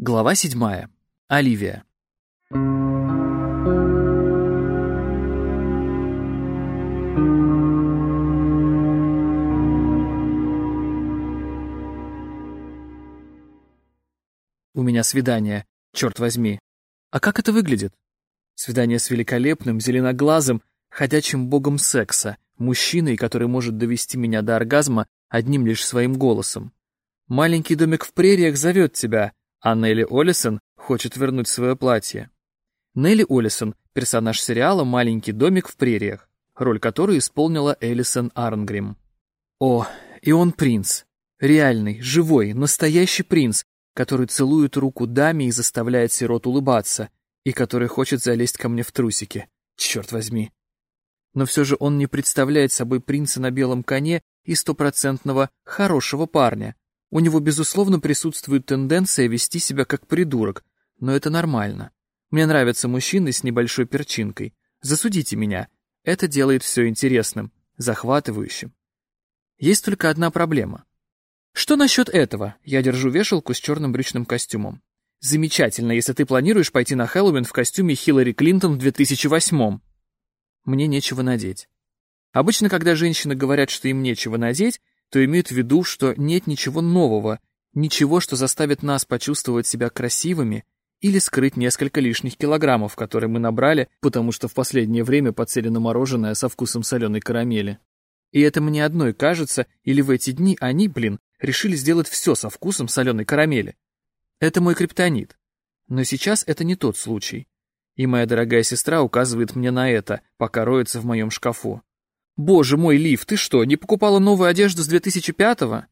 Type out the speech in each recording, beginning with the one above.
Глава седьмая. Оливия. У меня свидание, черт возьми. А как это выглядит? Свидание с великолепным, зеленоглазым, ходячим богом секса, мужчиной, который может довести меня до оргазма одним лишь своим голосом. Маленький домик в прериях зовет тебя, а Нелли Олисон хочет вернуть свое платье. Нелли Олисон — персонаж сериала «Маленький домик в прериях», роль которой исполнила Элисон Арнгрим. О, и он принц. Реальный, живой, настоящий принц, который целует руку даме и заставляет сирот улыбаться, и который хочет залезть ко мне в трусики. Черт возьми. Но все же он не представляет собой принца на белом коне и стопроцентного хорошего парня, у него, безусловно, присутствует тенденция вести себя как придурок, но это нормально. Мне нравятся мужчины с небольшой перчинкой. Засудите меня. Это делает все интересным, захватывающим. Есть только одна проблема. Что насчет этого? Я держу вешалку с черным брючным костюмом. Замечательно, если ты планируешь пойти на Хэллоуин в костюме Хиллари Клинтон в 2008 Мне нечего надеть. Обычно, когда женщины говорят, что им нечего надеть, то имеют в виду, что нет ничего нового, ничего, что заставит нас почувствовать себя красивыми или скрыть несколько лишних килограммов, которые мы набрали, потому что в последнее время подсели на мороженое со вкусом соленой карамели. И это мне одной кажется, или в эти дни они, блин, решили сделать все со вкусом соленой карамели. Это мой криптонит. Но сейчас это не тот случай. И моя дорогая сестра указывает мне на это, пока роется в моем шкафу. «Боже мой, Лив, ты что, не покупала новую одежду с 2005-го?»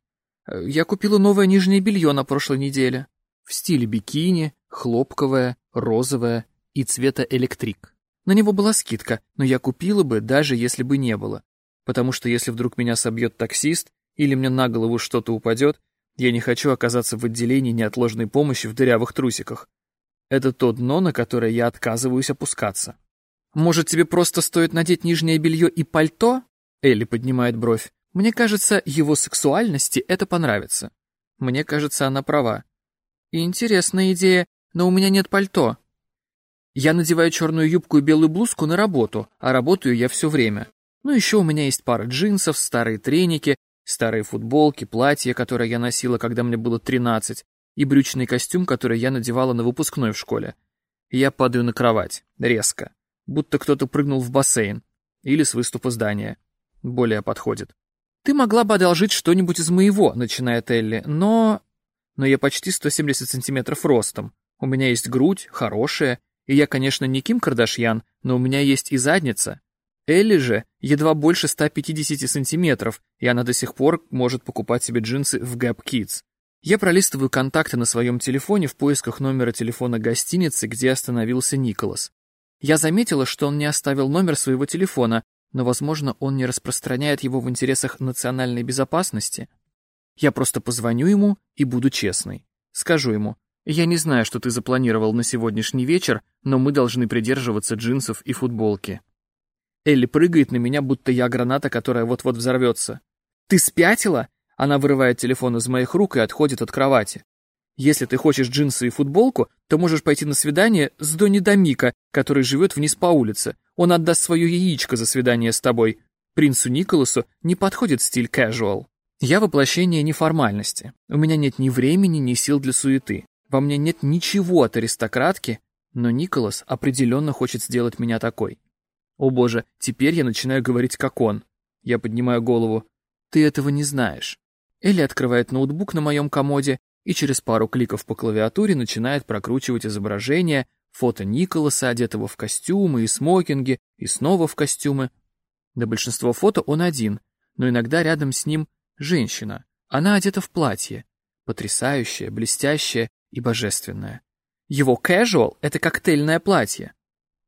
э, «Я купила новое нижнее белье на прошлой неделе. В стиле бикини, хлопковое, розовое и цвета электрик. На него была скидка, но я купила бы, даже если бы не было. Потому что если вдруг меня собьет таксист или мне на голову что-то упадет, я не хочу оказаться в отделении неотложной помощи в дырявых трусиках. Это то дно, на которое я отказываюсь опускаться. Может, тебе просто стоит надеть нижнее белье и пальто? Элли поднимает бровь. Мне кажется, его сексуальности это понравится. Мне кажется, она права. Интересная идея, но у меня нет пальто. Я надеваю черную юбку и белую блузку на работу, а работаю я все время. Ну еще у меня есть пара джинсов, старые треники, старые футболки, платье, которое я носила, когда мне было 13, и брючный костюм, который я надевала на выпускной в школе. Я падаю на кровать, резко будто кто-то прыгнул в бассейн. Или с выступа здания. Более подходит. «Ты могла бы одолжить что-нибудь из моего», — начинает Элли, «но...» «Но я почти 170 сантиметров ростом. У меня есть грудь, хорошая, и я, конечно, не Ким Кардашьян, но у меня есть и задница. Элли же едва больше 150 сантиметров, и она до сих пор может покупать себе джинсы в Gap Kids. Я пролистываю контакты на своем телефоне в поисках номера телефона гостиницы, где остановился Николас. Я заметила, что он не оставил номер своего телефона, но, возможно, он не распространяет его в интересах национальной безопасности. Я просто позвоню ему и буду честной. Скажу ему, я не знаю, что ты запланировал на сегодняшний вечер, но мы должны придерживаться джинсов и футболки. Элли прыгает на меня, будто я граната, которая вот-вот взорвется. «Ты спятила?» Она вырывает телефон из моих рук и отходит от кровати. Если ты хочешь джинсы и футболку, то можешь пойти на свидание с Донни Домика, который живет вниз по улице. Он отдаст свое яичко за свидание с тобой. Принцу Николасу не подходит стиль casual. Я воплощение неформальности. У меня нет ни времени, ни сил для суеты. Во мне нет ничего от аристократки, но Николас определенно хочет сделать меня такой. О боже, теперь я начинаю говорить как он. Я поднимаю голову. Ты этого не знаешь. Элли открывает ноутбук на моем комоде и через пару кликов по клавиатуре начинает прокручивать изображение, фото Николаса, одетого в костюмы и смокинги, и снова в костюмы. На большинство фото он один, но иногда рядом с ним женщина. Она одета в платье. Потрясающее, блестящее и божественное. Его casual — это коктейльное платье.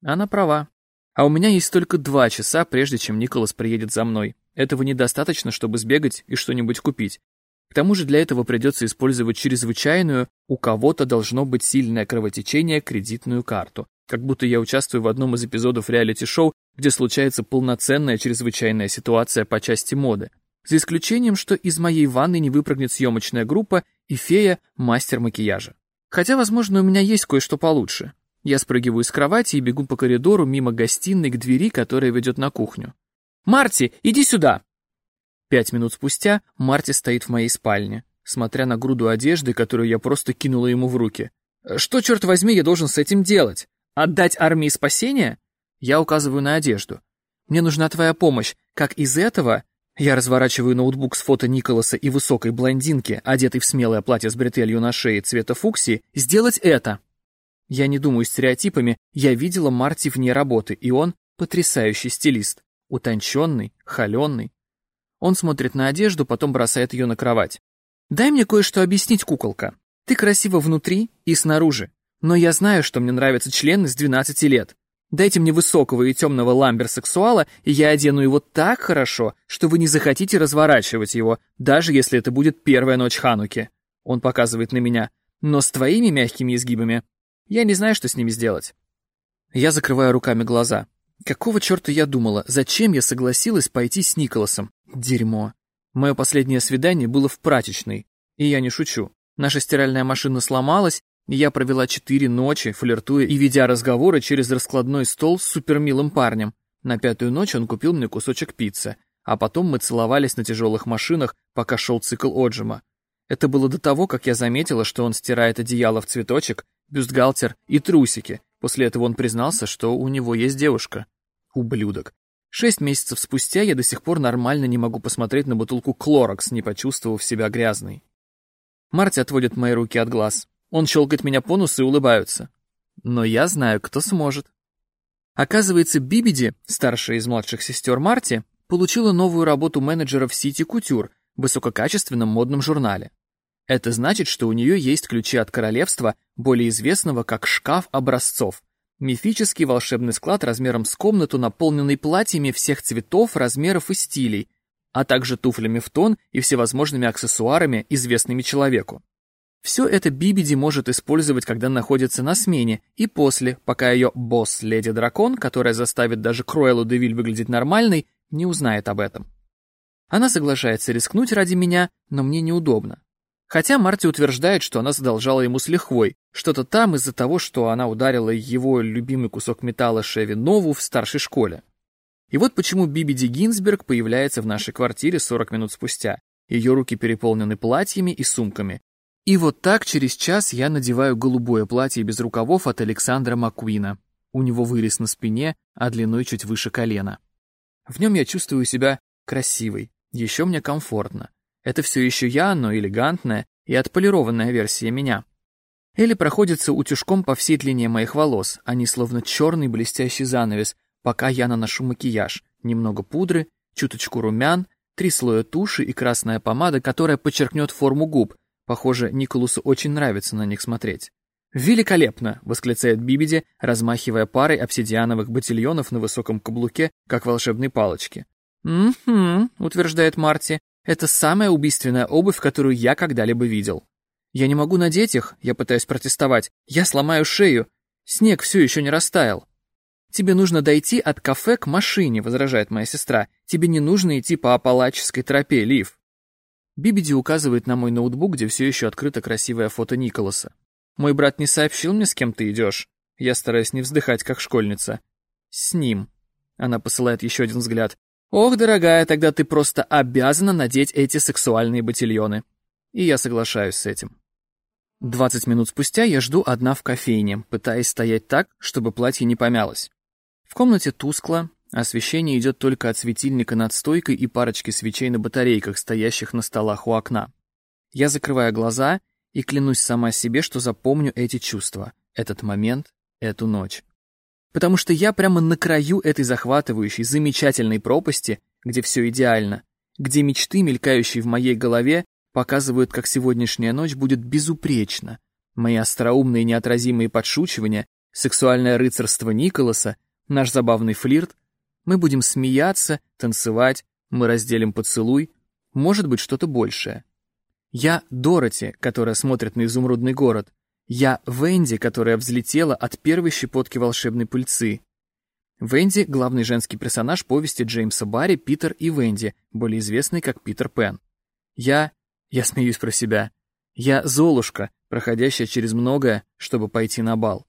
Она права. А у меня есть только два часа, прежде чем Николас приедет за мной. Этого недостаточно, чтобы сбегать и что-нибудь купить. К тому же для этого придется использовать чрезвычайную, у кого-то должно быть сильное кровотечение, кредитную карту. Как будто я участвую в одном из эпизодов реалити-шоу, где случается полноценная чрезвычайная ситуация по части моды. За исключением, что из моей ванны не выпрыгнет съемочная группа и фея – мастер макияжа. Хотя, возможно, у меня есть кое-что получше. Я спрыгиваю с кровати и бегу по коридору мимо гостиной к двери, которая ведет на кухню. «Марти, иди сюда!» Пять минут спустя Марти стоит в моей спальне, смотря на груду одежды, которую я просто кинула ему в руки. «Что, черт возьми, я должен с этим делать? Отдать армии спасения?» Я указываю на одежду. «Мне нужна твоя помощь. Как из этого...» Я разворачиваю ноутбук с фото Николаса и высокой блондинки, одетой в смелое платье с бретелью на шее цвета фуксии, сделать это. Я не думаю стереотипами, я видела Марти вне работы, и он потрясающий стилист. Утонченный, холеный. Он смотрит на одежду, потом бросает ее на кровать. «Дай мне кое-что объяснить, куколка. Ты красива внутри и снаружи, но я знаю, что мне нравятся члены с 12 лет. Дайте мне высокого и темного ламберсексуала, и я одену его так хорошо, что вы не захотите разворачивать его, даже если это будет первая ночь Хануки». Он показывает на меня. «Но с твоими мягкими изгибами я не знаю, что с ними сделать. Я закрываю руками глаза. Какого черта я думала? Зачем я согласилась пойти с Николасом? Дерьмо. Мое последнее свидание было в прачечной. И я не шучу. Наша стиральная машина сломалась, и я провела четыре ночи, флиртуя и ведя разговоры через раскладной стол с супермилым парнем. На пятую ночь он купил мне кусочек пиццы, а потом мы целовались на тяжелых машинах, пока шел цикл отжима. Это было до того, как я заметила, что он стирает одеяло в цветочек, бюстгальтер и трусики. После этого он признался, что у него есть девушка. Ублюдок. Шесть месяцев спустя я до сих пор нормально не могу посмотреть на бутылку Клорокс, не почувствовав себя грязной. Марти отводит мои руки от глаз. Он щелкает меня по носу и улыбается. Но я знаю, кто сможет. Оказывается, Бибиди, старшая из младших сестер Марти, получила новую работу менеджера в Сити Кутюр, высококачественном модном журнале. Это значит, что у нее есть ключи от королевства, более известного как шкаф образцов. Мифический волшебный склад размером с комнату, наполненный платьями всех цветов, размеров и стилей, а также туфлями в тон и всевозможными аксессуарами, известными человеку. Все это Бибиди может использовать, когда находится на смене, и после, пока ее босс Леди Дракон, которая заставит даже Круэллу Девиль выглядеть нормальной, не узнает об этом. Она соглашается рискнуть ради меня, но мне неудобно. Хотя Марти утверждает, что она задолжала ему с лихвой, что-то там из-за того, что она ударила его любимый кусок металла Шеви Нову в старшей школе. И вот почему Бибиди Гинзберг появляется в нашей квартире 40 минут спустя. Ее руки переполнены платьями и сумками. И вот так через час я надеваю голубое платье без рукавов от Александра Маккуина. У него вырез на спине, а длиной чуть выше колена. В нем я чувствую себя красивой, еще мне комфортно. Это все еще я, но элегантная и отполированная версия меня. Элли проходится утюжком по всей длине моих волос, они словно черный блестящий занавес, пока я наношу макияж, немного пудры, чуточку румян, три слоя туши и красная помада, которая подчеркнет форму губ. Похоже, Николасу очень нравится на них смотреть. «Великолепно!» — восклицает Бибиди, размахивая парой обсидиановых ботильонов на высоком каблуке, как волшебные палочки. «Угу», — утверждает Марти, это самая убийственная обувь, которую я когда-либо видел. Я не могу надеть их, я пытаюсь протестовать. Я сломаю шею. Снег все еще не растаял. Тебе нужно дойти от кафе к машине, возражает моя сестра. Тебе не нужно идти по апалаческой тропе, Лив. Бибиди указывает на мой ноутбук, где все еще открыто красивое фото Николаса. Мой брат не сообщил мне, с кем ты идешь. Я стараюсь не вздыхать, как школьница. С ним. Она посылает еще один взгляд. «Ох, дорогая, тогда ты просто обязана надеть эти сексуальные ботильоны». И я соглашаюсь с этим. Двадцать минут спустя я жду одна в кофейне, пытаясь стоять так, чтобы платье не помялось. В комнате тускло, освещение идет только от светильника над стойкой и парочки свечей на батарейках, стоящих на столах у окна. Я закрываю глаза и клянусь сама себе, что запомню эти чувства, этот момент, эту ночь потому что я прямо на краю этой захватывающей, замечательной пропасти, где все идеально, где мечты, мелькающие в моей голове, показывают, как сегодняшняя ночь будет безупречна. Мои остроумные неотразимые подшучивания, сексуальное рыцарство Николаса, наш забавный флирт. Мы будем смеяться, танцевать, мы разделим поцелуй, может быть, что-то большее. Я Дороти, которая смотрит на изумрудный город, я Венди, которая взлетела от первой щепотки волшебной пыльцы. Венди — главный женский персонаж повести Джеймса Барри «Питер и Венди», более известный как Питер Пен. Я... я смеюсь про себя. Я Золушка, проходящая через многое, чтобы пойти на бал.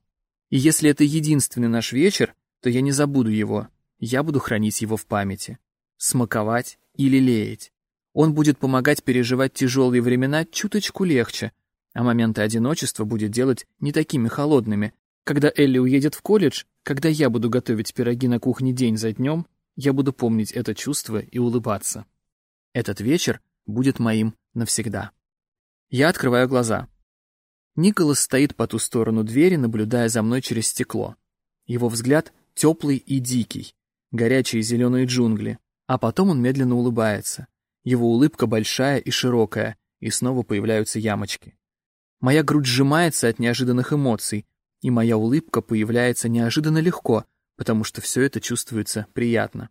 И если это единственный наш вечер, то я не забуду его, я буду хранить его в памяти. Смаковать или лелеять. Он будет помогать переживать тяжелые времена чуточку легче, а моменты одиночества будет делать не такими холодными. Когда Элли уедет в колледж, когда я буду готовить пироги на кухне день за днем, я буду помнить это чувство и улыбаться. Этот вечер будет моим навсегда. Я открываю глаза. Николас стоит по ту сторону двери, наблюдая за мной через стекло. Его взгляд теплый и дикий, горячие зеленые джунгли, а потом он медленно улыбается. Его улыбка большая и широкая, и снова появляются ямочки. Моя грудь сжимается от неожиданных эмоций, и моя улыбка появляется неожиданно легко, потому что все это чувствуется приятно.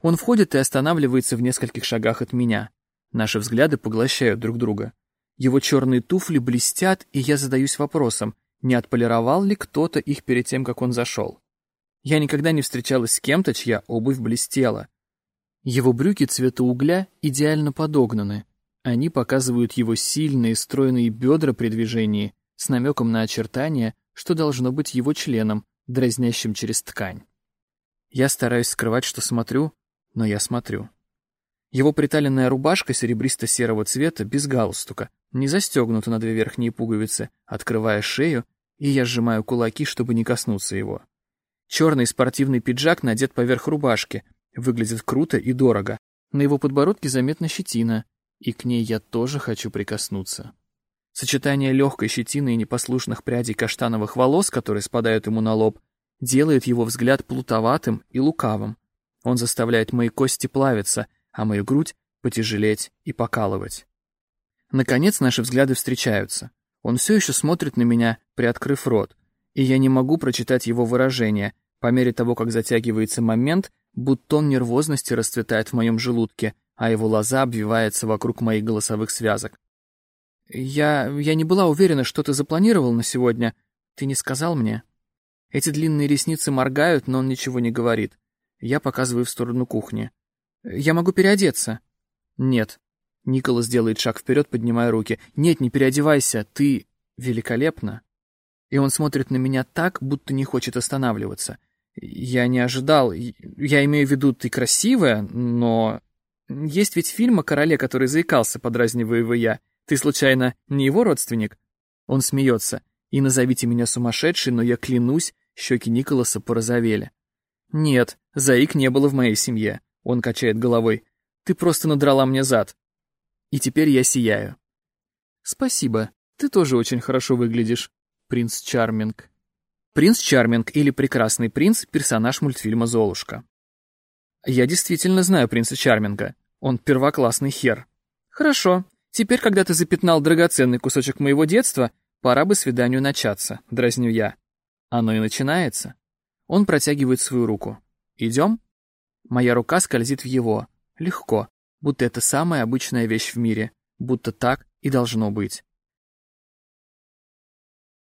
Он входит и останавливается в нескольких шагах от меня. Наши взгляды поглощают друг друга. Его черные туфли блестят, и я задаюсь вопросом, не отполировал ли кто-то их перед тем, как он зашел. Я никогда не встречалась с кем-то, чья обувь блестела. Его брюки цвета угля идеально подогнаны. Они показывают его сильные, стройные бедра при движении, с намеком на очертания, что должно быть его членом, дразнящим через ткань. Я стараюсь скрывать, что смотрю, но я смотрю. Его приталенная рубашка серебристо-серого цвета, без галстука, не застегнута на две верхние пуговицы, открывая шею, и я сжимаю кулаки, чтобы не коснуться его. Черный спортивный пиджак надет поверх рубашки, выглядит круто и дорого. На его подбородке заметна щетина, и к ней я тоже хочу прикоснуться. Сочетание легкой щетины и непослушных прядей каштановых волос, которые спадают ему на лоб, делает его взгляд плутоватым и лукавым. Он заставляет мои кости плавиться, а мою грудь потяжелеть и покалывать. Наконец наши взгляды встречаются. Он все еще смотрит на меня, приоткрыв рот, и я не могу прочитать его выражение, по мере того, как затягивается момент, будто он нервозности расцветает в моем желудке, а его лоза обвивается вокруг моих голосовых связок. «Я... я не была уверена, что ты запланировал на сегодня. Ты не сказал мне?» Эти длинные ресницы моргают, но он ничего не говорит. Я показываю в сторону кухни. «Я могу переодеться?» «Нет». Николас делает шаг вперед, поднимая руки. «Нет, не переодевайся, ты великолепна». И он смотрит на меня так, будто не хочет останавливаться. Я не ожидал. Я имею в виду, ты красивая, но... Есть ведь фильм о короле, который заикался, подразнивая его я. Ты, случайно, не его родственник? Он смеется. И назовите меня сумасшедшей, но я клянусь, щеки Николаса порозовели. Нет, заик не было в моей семье. Он качает головой. Ты просто надрала мне зад. И теперь я сияю. Спасибо, ты тоже очень хорошо выглядишь, принц Чарминг. Принц Чарминг или Прекрасный принц — персонаж мультфильма «Золушка». Я действительно знаю принца Чарминга. Он первоклассный хер. Хорошо, теперь, когда ты запятнал драгоценный кусочек моего детства, пора бы свиданию начаться, дразню я. Оно и начинается. Он протягивает свою руку. Идем? Моя рука скользит в его. Легко, будто это самая обычная вещь в мире, будто так и должно быть.